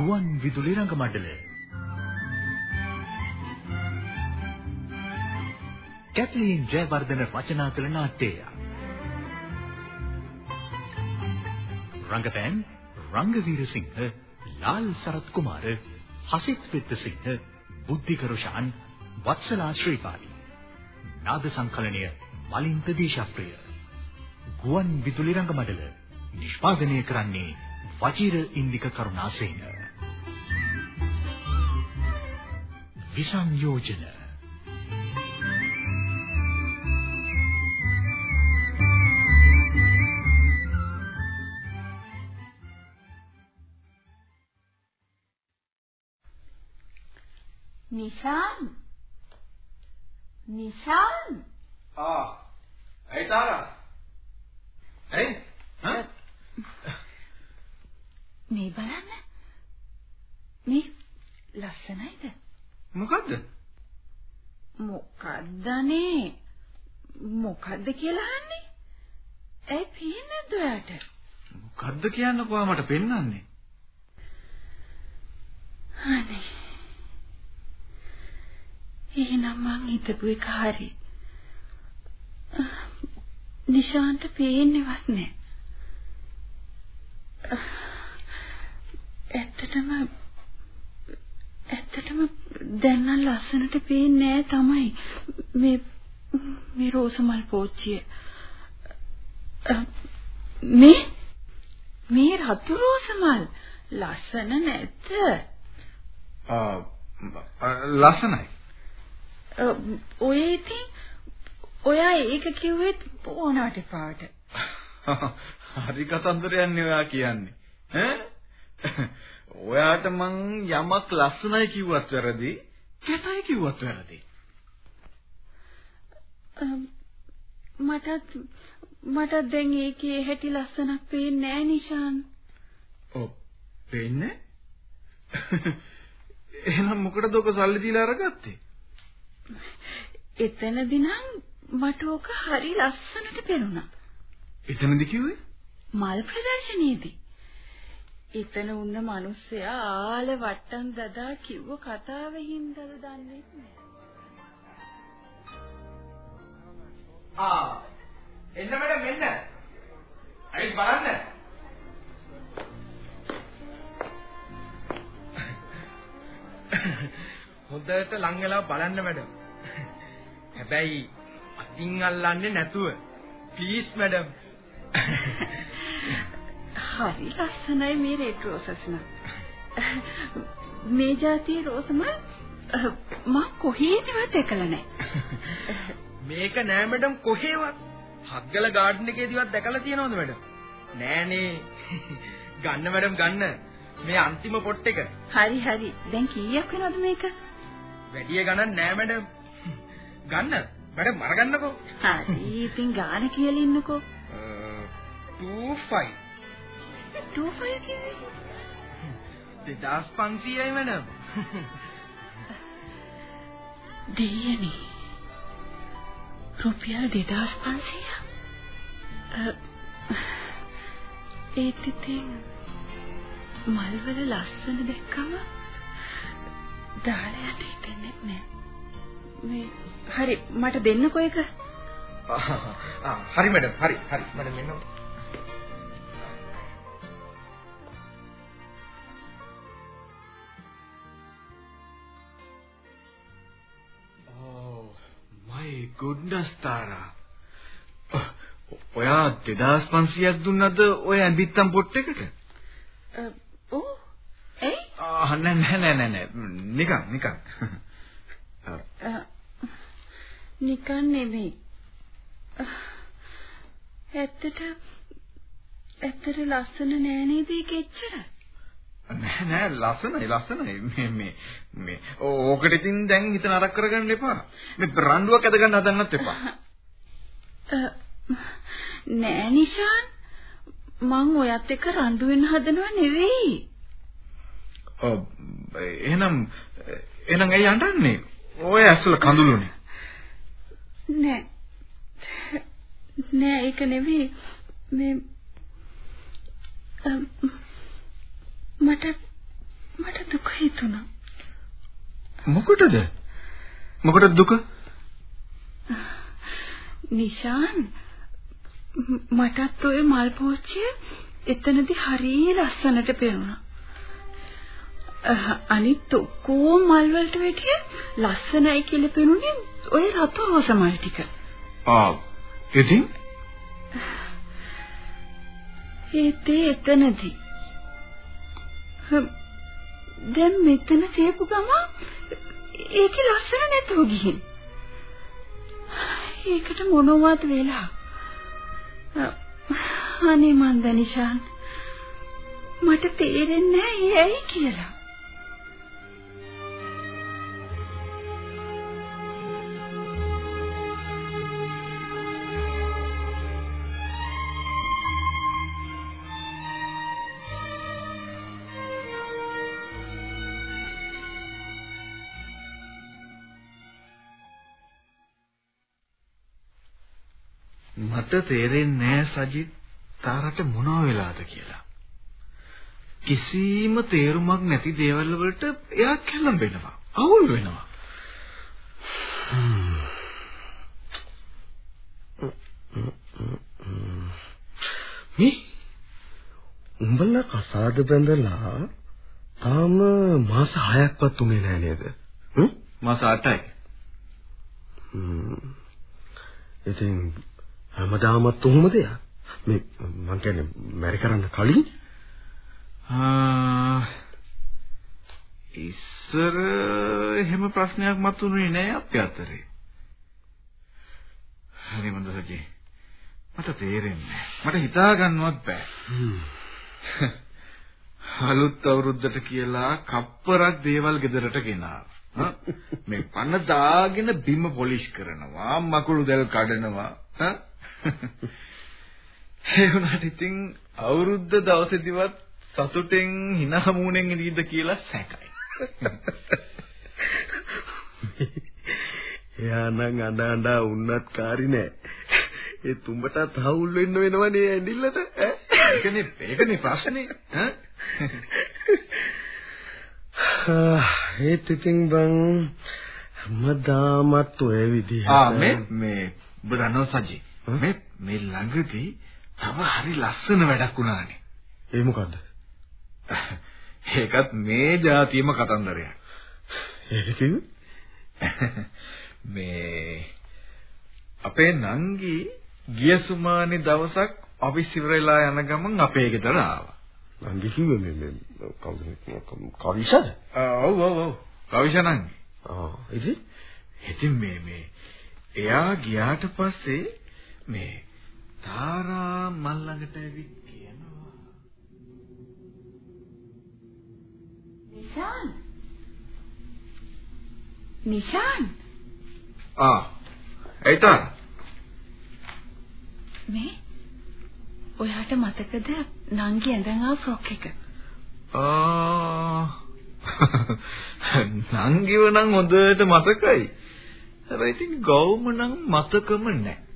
ගුවන් විදුලි රංග මණ්ඩලය. කැට්ලින් ජයවර්ධන රචනා කළ නාට්‍යය. රංගපෑම් රංගවීරසිංහ ලාල් සරත් කුමාර හසිත් විත්තසිංහ බුද්ධික රොෂාන් වත්සලා ශ්‍රීපාලි. නාද සංකලනය මලින්ත දේශප්‍රිය. ගුවන් විදුලි රංග මඩල නිෂ්පාදනය කරන්නේ වජිර ඉන්දික කරුණාසේන. විසංයෝජන. නිෂාන් නිෂාන් ආ ඇයි තාරා? ඇයි? හා මේ බලන්න. මේ ලස්සනයිද මොකද්ද? මොකද්දනේ? මොකද්ද කියලා අහන්නේ? ඇයි පේන්නේ ඔයාට? මොකද්ද කියන්නකෝ මට පෙන්වන්නේ? අනේ. එහෙනම් මං හිතපු එක හරි. නිශාන්ත පේන්නේවත් නැහැ. ඇත්තටම ඇත්තටම දැන් නම් ලස්සනට පේන්නේ නැහැ තමයි. මේ මේ රෝසමල් පෝච්චිය. මේ මේ රතු රෝසමල් ලස්සන නැද්ද? ලස්සනයි. ඔය ඉතින් ඔයා ඒක කිව්වෙත් ඕනාට පාට. හරි කතන්දරයක් නේ ඔයා කියන්නේ. ඈ? ඔයාට මං යමක් ලස්සනයි කිව්වත් වැරදි, කැතයි කිව්වත් වැරදි. මටත් මටත් දැන් ඒකේ හැටි ලස්සනක් පේන්නේ නැහැ නිෂාන්. ඔව්. පේන්නේ? එහෙනම් මොකටද ඔක සල්ලි දීලා අරගත්තේ? එතනදී නම් මට ඕක හරි ලස්සනට පෙනුණා. එතනදී කිව්වේ? මල් ප්‍රදර්ශනයේදී. එතන උන්න මිනිස්සයා ආල වට්ටම් දදා කිව්ව කතාවෙ හින්දාද දන්නේ නැහැ. ආ එන්න මඩම් එන්න. ඇයි බලන්න. හොඳට ලං වෙලා බලන්න මැඩම්. හැබැයි අතින් අල්ලන්නේ නැතුව. Please madam. හරි ලස්සනයි මේ රෙඩ් රෝසස් නම්. මේ જાතියේ රෝසමල් මම කොහේවත් දැකලා නැහැ. මේක නෑ මැඩම් කොහේවත්. හග්ගල ගාඩන් එකේදීවත් දැකලා තියෙනවද මැඩම්? නෑනේ. ගන්න මැඩම් ගන්න. මේ අන්තිම පොට් එක. හරි හරි. දැන් කීයක් වෙනවද මේක? වැඩි ගණන් නෑ මැඩම්. ගන්න. මැඩම් අරගන්නකෝ. හරි. ඉතින් ගාන කියලා ඉන්නකෝ. 25. 25 කිව්වේ? 2500යි මැඩම්. දෙයනි. රුපියල් 2500ක්. ඒත් ඉතින් මල්වල ලස්සන දැක්කම දාලා යන්න හිතෙන්නේ නැහැ. මේ හරි මට දෙන්නකෝ එක. හරි මැඩම් හරි හරි මැඩම් මෙන්න. Goodness තාරා. ඔයා 2500ක් දුන්නද ඔය ඇඳිත්තම් පොට් එකට? ඔව්. ඒ? ආ නෑ නෑ නෑ නෑ නිකන් නිකන්. නිකන් නෙමෙයි. ඇත්තට ඇත්තට ලස්සන නෑ නේද ඒක එච්චර? නෑ නෑ ලස්සනයි ලස්සනයි මේ මේ මේ ඕකට ඉතින් දැන් හිත නරක කරගන්න එපා. මේ රණ්ඩුවක් ඇද ගන්න හදන්නත් එපා. නෑ නිෂාන් මං ඔයත් එක්ක රණ්ඩු වෙන්න හදනව නෙවෙයි. ඔව් එහෙනම් එහෙනම් ඇයි අඬන්නේ? ඔය ඇස්වල කඳුළුනේ. නෑ. නෑ ඒක නෙවෙයි. මේ මට මට දුක හිතුණා. මොකටද? මොකටද දුක? නිෂාන් ම- මටත් ඔය මල් පෝච්චිය එතනදී හරිය ලස්සනට පෙනුණා. අහ, අනිත් ඔක්කොම මල් වලට වැඩිය ලස්සනයි කියලා පෙනුනේ ඔය රතු රෝස මල් ටික. ආ ඉතින් ඒත් ඒ එතනදී. හ්ම්, දැන් මෙතන තියපු ගම ඒකේ ලස්සන නැතුව ගිහින්. ඒකට මොනවද වෙලා? අ, අනේ මන්ද නිෂාන් මට තේරෙන්නේ නැහැ ඒ ඇයි කියලා. මට තේරෙන්නේ නෑ සජිත් තාරට මොනව වෙලාද කියලා. කිසිම තේරුමක් නැති දේවල් වලට එයා කැළඹෙනවා. අවුල් වෙනවා. මේ උඹලා කසාද බැඳලා තාම මාස 6ක්වත් උනේ නෑ නේද? මාස 8යි. හ්ම්. ඉතින් හැමදාමත් උහුමද යා? මේ මං කියන්නේ මැරි කරන්න කලින් ආ ඉස්සර එහෙම ප්‍රශ්නයක් මතුනේ නෑ අපේ අතරේ. හරි මන්ද සජි. මට තේරෙන්නේ මට හිතා ගන්නවත් බෑ. අලුත් අවුරුද්දට කියලා කප්පරක් දේවල් ගෙදරට ගෙනාවා. මේ පන්න දාගෙන බිම පොලිෂ් කරනවා, මකුළු දැල් කඩනවා. ඒ වුණාට ඉතින් අවුරුද්ද දවසේදීවත් සතුටෙන් hina මූණෙන් ඉඳීද කියලා සැකයි. එයා නම් අඬ අඬ උන්නත් කාරි නෑ. ඒ තුඹටත් හවුල් වෙන්න වෙනවනේ ඇඳිල්ලට ඈ. ඒකනේ ඒකනේ ප්‍රශ්නේ ඒත් ඉතින් බං හැමදාමත් ඔය විදිහට ආ මේ මේ දන්නව සජි මේ මේ ළඟදී තව හරි ලස්සන වැඩක් වුණානේ. ඒ මොකද්ද? ඒකත් මේ જાතියම කතන්දරයක්. ඒක කිව්වේ? මේ අපේ නංගි ගිය සුමානේ දවසක් ඔෆිස් ඉවරලා යන ගමන් අපේ ගෙදර ආවා. නංගි කිව්වේ මේ මේ කවුද කවිෂද? ඔව් ඔව් ඔව්. කවිෂණන්ගේ ආ ඉතින්? ඉතින් මේ මේ එයා ගියාට පස්සේ මේ තාරා මල් ළඟට ඇවිත් කියනවා. නිෂාන් නිෂාන් ආ ඒතන මේ ඔයාට මතකද නංගි ඇඳන් ආ ෆ්‍රොක් එක? ආ නංගිව නම් හොඳට මතකයි. හැබැයි ඉතින් ගෞම නම් මතකම නැහැ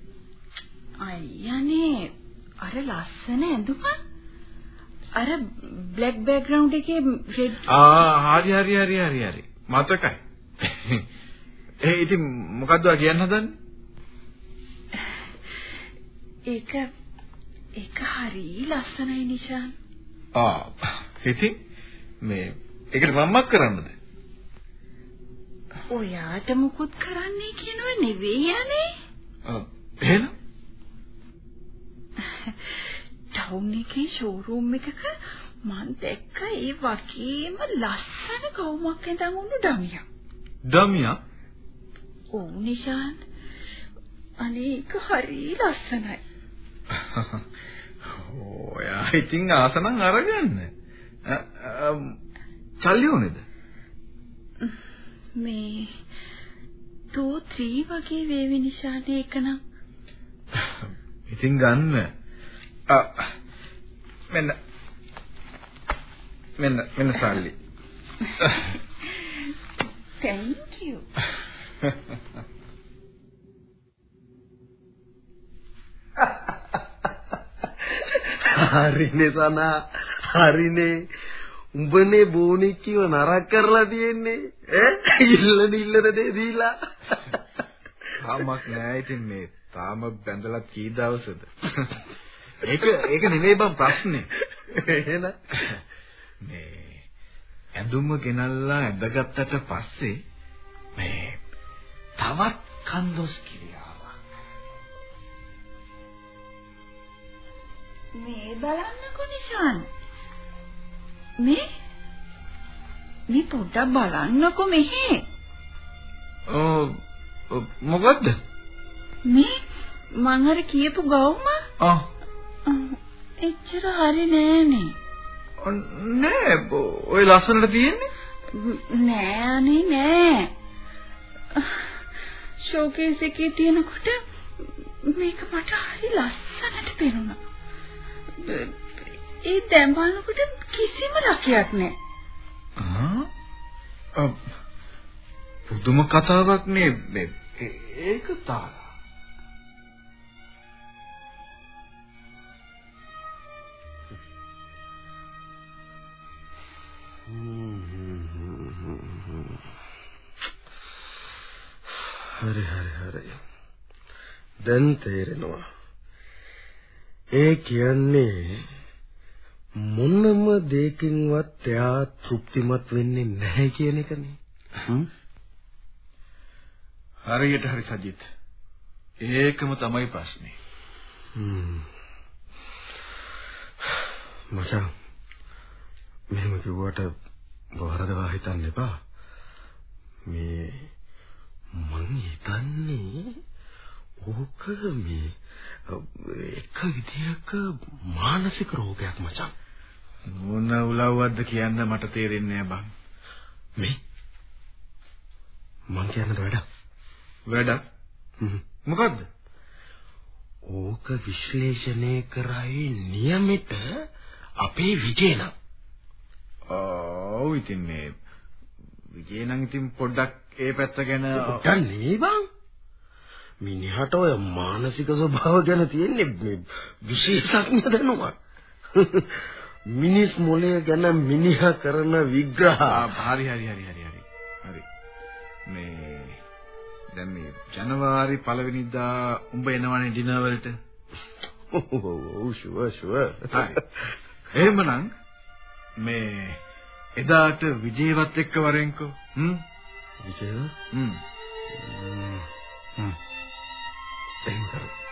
අයියනේ අර ලස්සන ඇඳුම. අර බ්ලැක් බෑග්ග්‍රවුන්ඩ් එකේ රෙඩ් ආ හරි හරි හරි හරි හරි. මතකයි. ඒ ඉතින් මොකද්ද ඔයා කියන්න හදන්නේ? ඒක ඒක හරි ලස්සනයි නිෂාන්. ආ ඉතින් මේ ඒකට මම්මක් කරන්නද ඔයාට මුකුත් කරන්නේ කියනව නෙවෙයි යන්නේ. ආ, එහෙනම් ටවුන් එකේ ෂෝරූම් එකක මං දැක්ක ඒ වගේම ලස්සන ගවුමක් ඇඳන් උණු ඩමියක්. ඩමියා ඔව් නිෂාන්. අනේ ඒක හරි ලස්සනයි. ඔයා ඉතින් ආසනම් අරගන්න. සල්ලි ඕනේද? මේ 2 3 වගේ වේවි නිෂාන් ඒකනම්. ඉතින් ගන්න. අ, මෙන්න මෙන්න මෙන්න සල්ලි. thank you. හරිනේ සනා හරිනේ උඹනේ බෝනික්කිව නරක කරලා තියෙන්නේ ඈ ඉල්ලන ඉල්ලන දේ දීලා තාමක් නෑ. ඉතින් මේ තාම බැඳලා කී දවසද? ඒක ඒක නෙවෙයි බං ප්‍රශ්නේ. එහෙනම්? මේ ඇඳුම ගෙනල්ලා ඇඳගත්තට පස්සේ මේ තවත් කන්දොස් කිරියාවක්. මේ බලන්නකෝ නිශාන්. මේ? මේ පොඩ්ඩක් බලන්නකෝ මෙහෙ. ඔව් මොකද්ද? මේ මං අර කියපු ගවුම? ආ. එච්චර හරි නෑනේ. නෑ. ඔය ලස්සනට තියෙන්නේ? නෑ අනේ නෑ. ෂෝකේස් එකේ තියෙනකොට මේක මට හරි ලස්සනට පේනවා ඒ දැන් බලනකොට කිසිම ලකයක් නෑ. ආ පුදුම කතාවක් නේ මේ ඒක තාලා. හරි හරි හරි. දැන් තේරෙනවා. ඒ කියන්නේ මොනම දෙයකින්වත් එයා තෘප්තිමත් වෙන්නේ නැහැ කියන එකනේ. හ්ම් හරියට හරි සජිත්. ඒකම තමයි ප්‍රශ්නේ. හ්ම්. මචං මෙහෙම කිව්වට වරදවා හිතන්න එපා. මේ මං හිතන්නේ ඕක මේ එක විදියක මානසික රෝගයක් මචං. මොන උලව්වක්ද කියන්න මට තේරෙන්නේ නැහැ බං. මේ? මං කියන්නද වැඩ වැඩක් මොකද්ද ඕක විශ්ලේෂණය කරයි નિયમિત අපේ විජේන ඔව් ඉතින් මේ විජේ නම් ඉතින් පොඩ්ඩක් ඒ පැත්ත ගැන දැන් නෙවෙයි බං මිනිහට ඔය මානසික ස්වභාව ගැන තියෙන්නේ මේ විශේෂඥ දැනුමක් මිනිස් මොළය ගැන මිනිහා කරන විග්‍රහ හරි හරි හරි හරි හරි හරි මේ දැන් මේ ජනවාරි පළවෙනිදා උඹ එනවනේ ඩිනර් වලට. ඔව් ෂුවර් ෂුවර් හරි. එහෙමනම් මේ එදාට විජේවත් එක්ක වරෙන්කෝ. හ්ම්? විජය හ්ම්. හ්ම්. එහෙම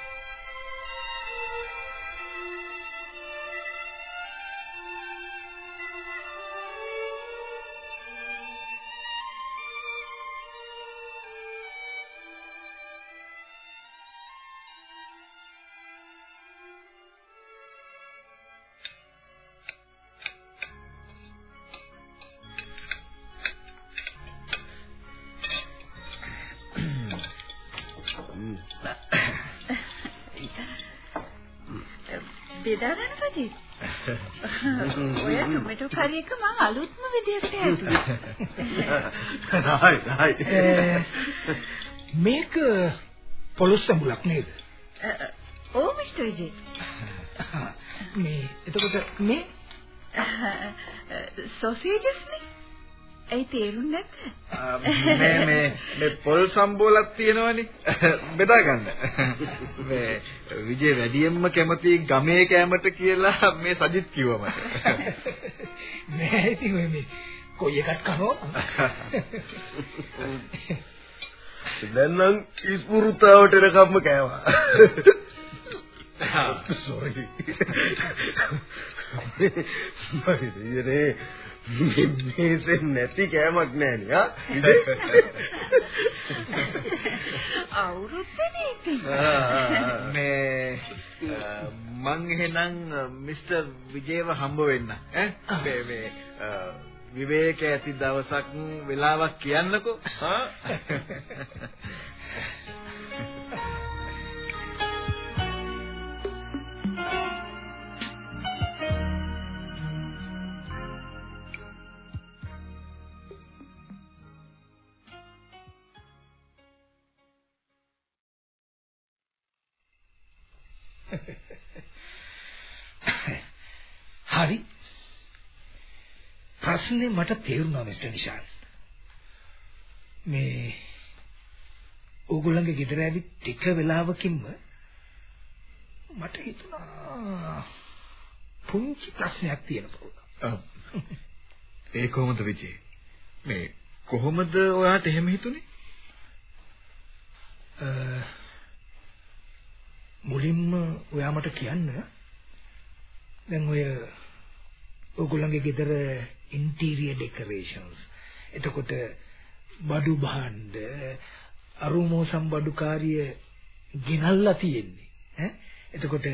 කරමු බෙදාගන්න සජිත්. ඔය ටොමැටෝ කරි එක මම අලුත්ම විදියට හැදුවා. රායි රායි මේක පොලොස් සම්බුලක් නේද? ඕ මිස්ටර් විජේ. මේ එතකොට මේ සොසේජස් නේ. ඒ තේරුම් නැද්ද? මේ මේ මේ පොල් සම්බෝලක් තියෙනවනේ බෙදා ගන්න. මේ විජේ වැඩියෙන්ම කැමති ගමේ කෑමට කියලා මේ සජිත් කිව්වා මට. නෑ ඉතින් ඔය මේ කොයි එකක් කරෝ? දැන් නම් ඉස්පුරුතාවට එනකම්ම කෑවා. සෝරි. මයිදේ මේසෙ නැති කෑමක් නෑනේ ආ. අවුරුද්දනේ. මේ මං එහෙනම් මිස්ටර් විජේව හම්බ වෙන්න ඈ මේ මේ විවේක ඇති දවසක් වෙලාවක් කියන්නකෝ ප්‍රශ්නේ මට තේරුණා මිස්ටර් නිශාන්. මේ ඕගොල්ලන්ගේ ගෙදර ඇවිත් ටික වෙලාවකින්ම මට හිතුණා පුංචි ප්‍රශ්නයක් තියෙනවා. ඒ කොහොමද විජේ? මේ කොහොමද ඔයාට එහෙම හිතුනේ? මුලින්ම ඔයා මට කියන්න දැන් ඔය ඔයගොල්ලන්ගේ ගෙදර ඉන්ටීරියර් ඩෙකරේෂන්ස් එතකොට බඩු භාණ්ඩ අරුමෝ සම්බඩුකාරිය ගෙනල්ලා තියෙන්නේ. ඈ? එතකොට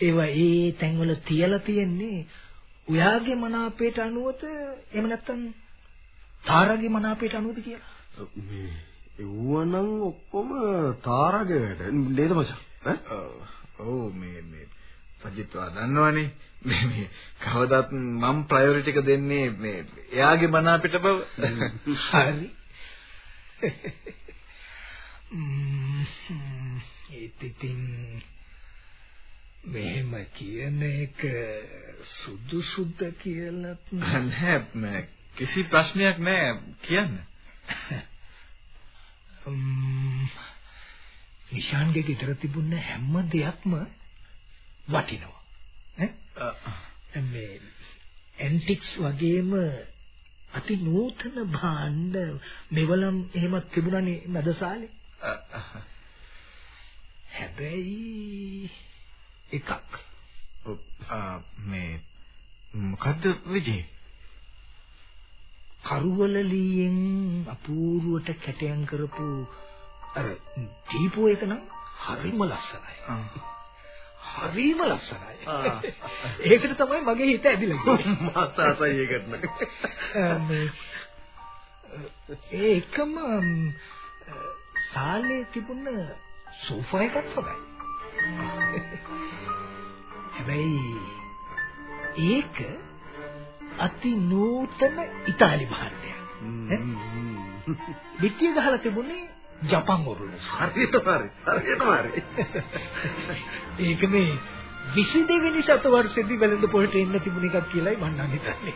ඒවා ඒ තැන්වල තියලා තියෙන්නේ ඔයාගේ මනාපයට අනුවද එහෙම නැත්නම් තාරාගේ මනාපයට අනුවද කියලා. මේ එව්වනම් ඔක්කොම තාරාගේ වැඩ නේද මචං? ඈ? ඔව් මේ මේ සජිත්වා දන්නවනේ. මේ මේ කවදාත් මම ප්‍රයොරිටි එක දෙන්නේ මේ එයාගේ මන අපිට බව. හරි. ඉතින් මෙහෙම කියන එක සුදුසුද කියලාත් නෑ. කිසි ප්‍රශ්නයක් නෑ. කියන්න. නිශාන්ගේ ගෙදර තිබුණ හැම දෙයක්ම වටිනවා. ඈ? මේ ඇන්ටික්ස් වගේම අති නූතන භාණ්ඩ මෙවලම් එහෙමත් තිබුණානේ නදසාලේ හැබැයි එකක්. මේ මොකද්ද විජේ? කරුවලලියෙන් අපූර්වට කැටයන් කරපු අර දීපෝ එක නම් හරිම ලස්සනයි. හරිම ලස්සනයි. ඒකට තමයි මගේ හිත ඇදිලා ගියේ. මාතාසයි ඒකට නම්. ඒ එකම සාලේ තිබුණ සෝෆා එකත් හොඳයි. හැබැයි ඒක අති නූතන ඉතාලි භාණ්ඩයක්. පිටිය ගහලා තිබුණේ ජපන් ඔරුල. හරියටම හරි. හරියටම හරි. ඒක මේ 22 වෙනි සතවර්ෂෙදි වෙළඳ පොළට එන්න තිබුණ එකක් කියලායි මම නම් හිතන්නේ.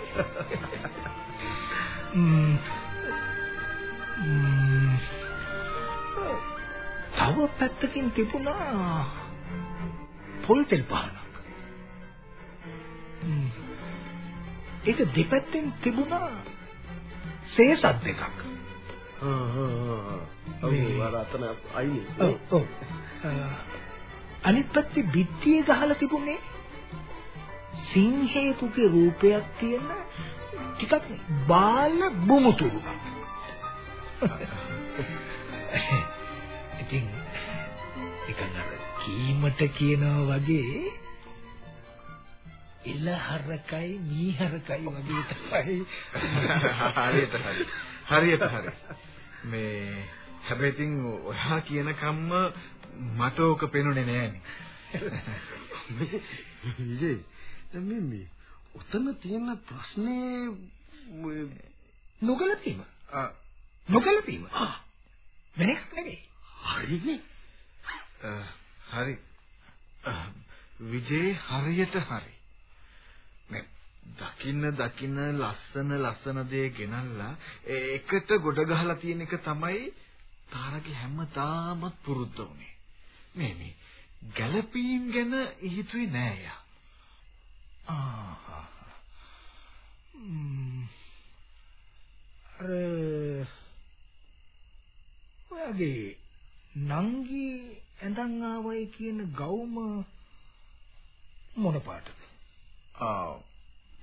තව පැත්තකින් තිබුණා පොල් තෙල් පහනක්. ඒක දෙපැත්තෙන් තිබුණා සේසත් දෙකක්. ඔව්. අනිත් පැත්තේ බිත්තියේ ගහලා තිබුණේ? සිංහේකුගේ රූපයක් තියෙන ටිකක් බාල බුමුතුරුක්. ඉතින් නිකන් අර කීමට කියනවා වගේ එල හරකයි මී හරකයි වගේ තමයි. හරියට හරි. හරියට හරි මේ හැබැයි ඉතින් ඔයා කියන කම්ම මට ඕක පේනුනේ නෑනේ. දැන් මේ මේ උතන තියෙන ප්‍රශ්නේ නොගැලපීම. නොගැලපීම. වෙන එකක් නෙවෙයි හරිනේ. හරි. විජේ හරියට හරි දකින්න දකින්න ලස්සන ලස්සන දේ ගෙනල්ලා ඒකට ගොඩ ගහලා තියෙන එක තමයි තාරගේ හැමදාමත් පුරුද්ද උනේ. මේ මේ ගැළපීම් ගැන හිතුවේ නෑ යා. ආහා. අර ඔයගේ නංගි ඇඳන් ආවයි කියන ගවුම මොන පාටද? ආ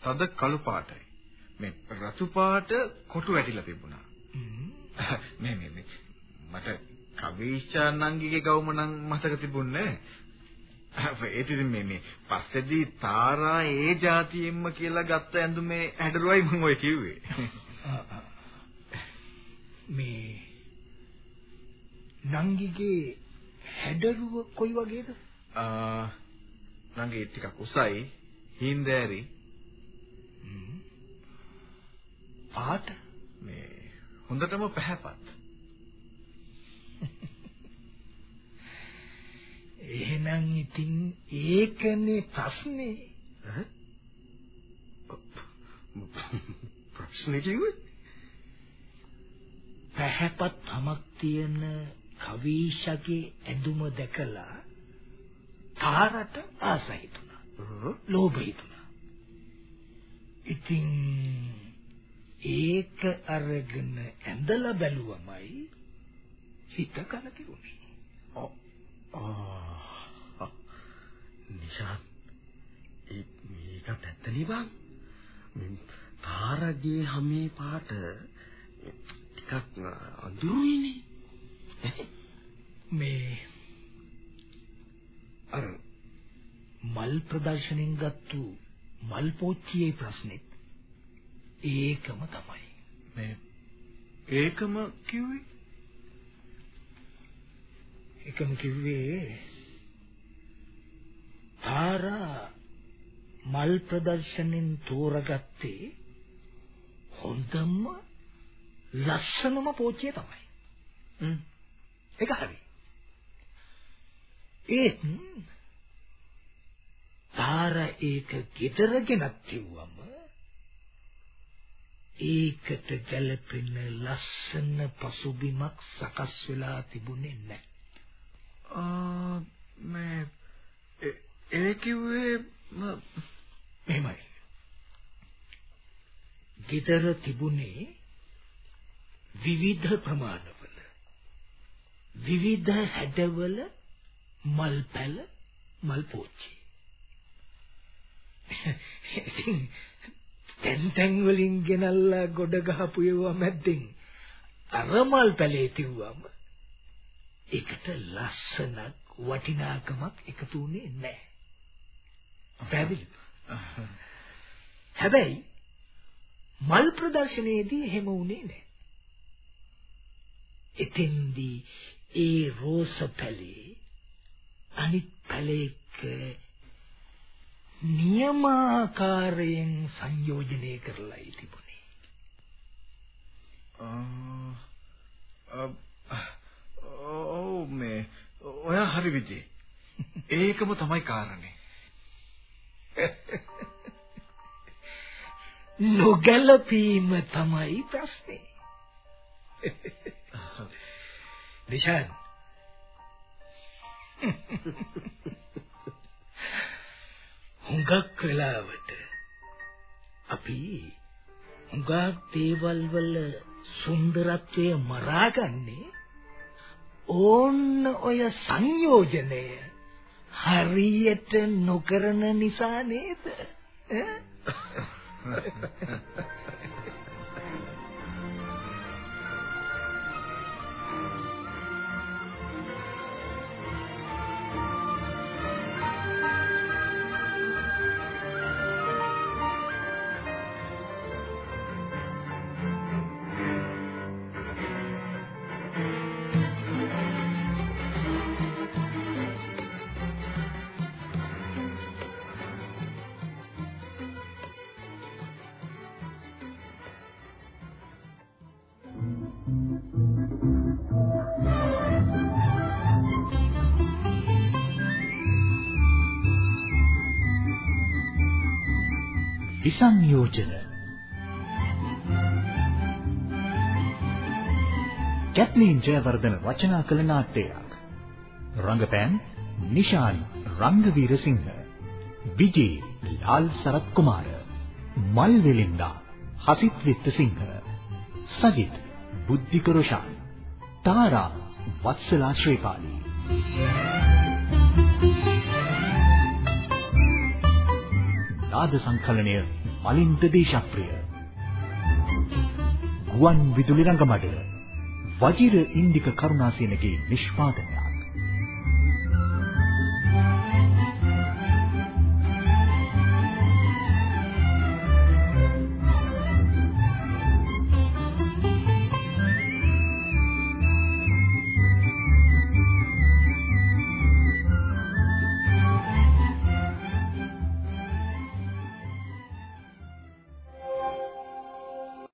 තද කළු පාටයි. මේ රතු පාට කොටු වැටිලා තිබුණා. මේ මේ මේ මට කවීෂා නංගිගේ ගවුම නම් මතක තිබුණේ ඒ ඉතින් මේ මේ පස්සේදී තාරා ඒ જાතියෙන්ම කියලා ගත්ත ඇඳුමේ හැඩරුවයි මම ඔය කිව්වේ. මේ නංගිගේ හැඩරුව කොයි වගේද? ආ නංගි ටිකක් උසයි හින්දෑරි පාට මේ හොඳටම පැහැපත්. එහෙනම් ඉතින් ඒකනේ ප්‍රශ්නේ. ප්‍රශ්නේ කිව්වේ? පැහැපත් හමක් තියෙන කවීෂගේ ඇඳුම දැකලා තාරට ආසයි හිතුණා. ලෝභ හිතුණා. ඉතින් ඒක අරගෙන ඇඳලා බැලුවමයි හිත කලකිරුණේ. ආ. නිෂාන් ඒ මේක ඇත්තනේ බං. මේ තාරගේ හැමේ පාට ටිකක් අඳුරුයිනේ. මේ අර මල් ප්‍රදර්ශනෙන් ගත්තු මල් පෝච්චියේ ප්‍රශ්නෙත් ඒකම තමයි. මේ ඒකම කිව්වේ එකම කිව්වේ තාරා මල් ප්‍රදර්ශනෙන් තෝරගත්තේ හොඳම ලස්සනම පෝච්චිය තමයි. හ්ම් ඒක හරි. ඒත් තාරා ඒක ගෙදර ගෙනත් කිව්වම ඒකට ගැළපෙන ලස්සන පසුබිමක් සකස් වෙලා තිබුණේ නැහැ. ආ මේ ඒ- කිව්වේ එහෙමයි. ගෙදර තිබුණේ විවිධ ප්‍රමාණවල විවිධ හැඩවල මල් පැල මල් පෝච්චි. ඉතින් තැන් තැන් වලින් ගෙනල්ලා ගොඩ ගහපු ඒවා මැද්දෙන් අර මල් පැලේ තිව්වම ඒකට ලස්සනක් වටිනාකමක් එකතු වුණේ නැහැ. පැහැදිලි. හැබැයි මල් ප්‍රදර්ශනයේදී එහෙම වුණේ නැහැ. එතෙන්දී ඒ රෝස පැලේ අනිත් පැලේක නියමාකාරයෙන් සංයෝජනය කරලායි තිබුණේ. ඔව් මේ ඔයා හරි විජේ. ඒකම තමයි කාරණේ. නොගැලපීම තමයි ප්‍රශ්නේ. නිෂාන් හුඟක් වෙලාවට අපි හුඟක් දේවල් වල සුන්දරත්වය මරාගන්නේ ඕන්න ඔය සංයෝජනය හරියට නොකරන නිසා නේද? ඈ? විසංයෝජන කැත්ලීන් ජයවර්ධන රචනා කළ 나ට්‍යයක් රංගපෑම් නිශාන් රංගවීරසිංහ විජේ ලාල් සරත් කුමාර මල් වෙලින්දා හසිත් විත්තසිංහ සජිත් බුද්ධික රොෂාන් තාරා වත්සලා ශ්‍රීපාලි. නාද සංකලනය මලින්ද දේශප්‍රිය ගුවන් විදුලි රංගමඩල. වජිර ඉන්දික කරුණාසේනගේ නිෂ්පාදනයක්